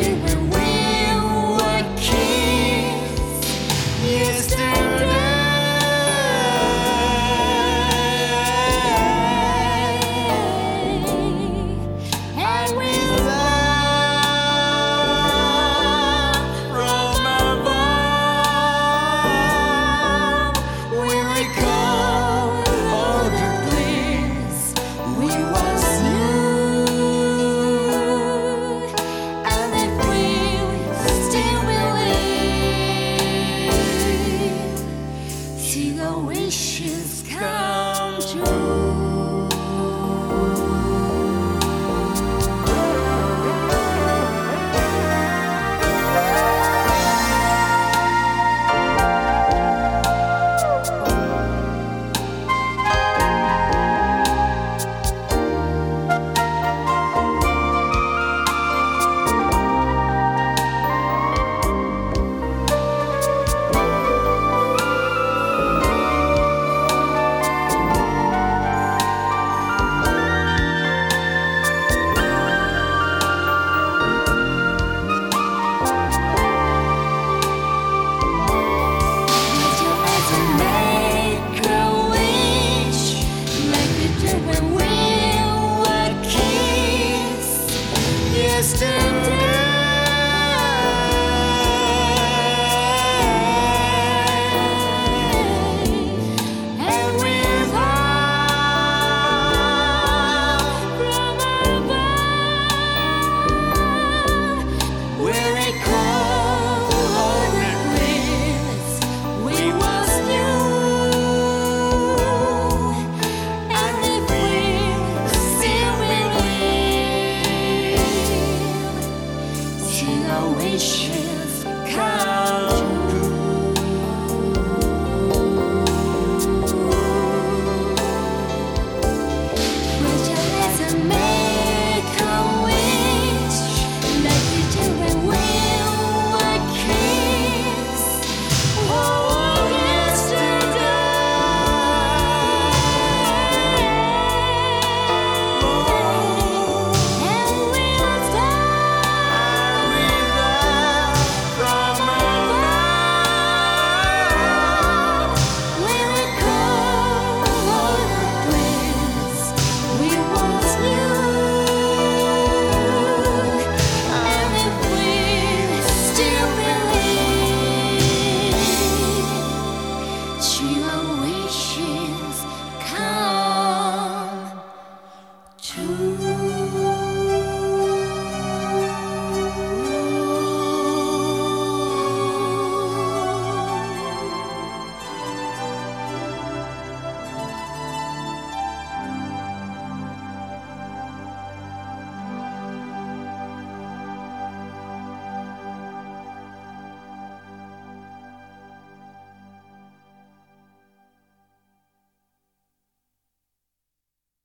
you were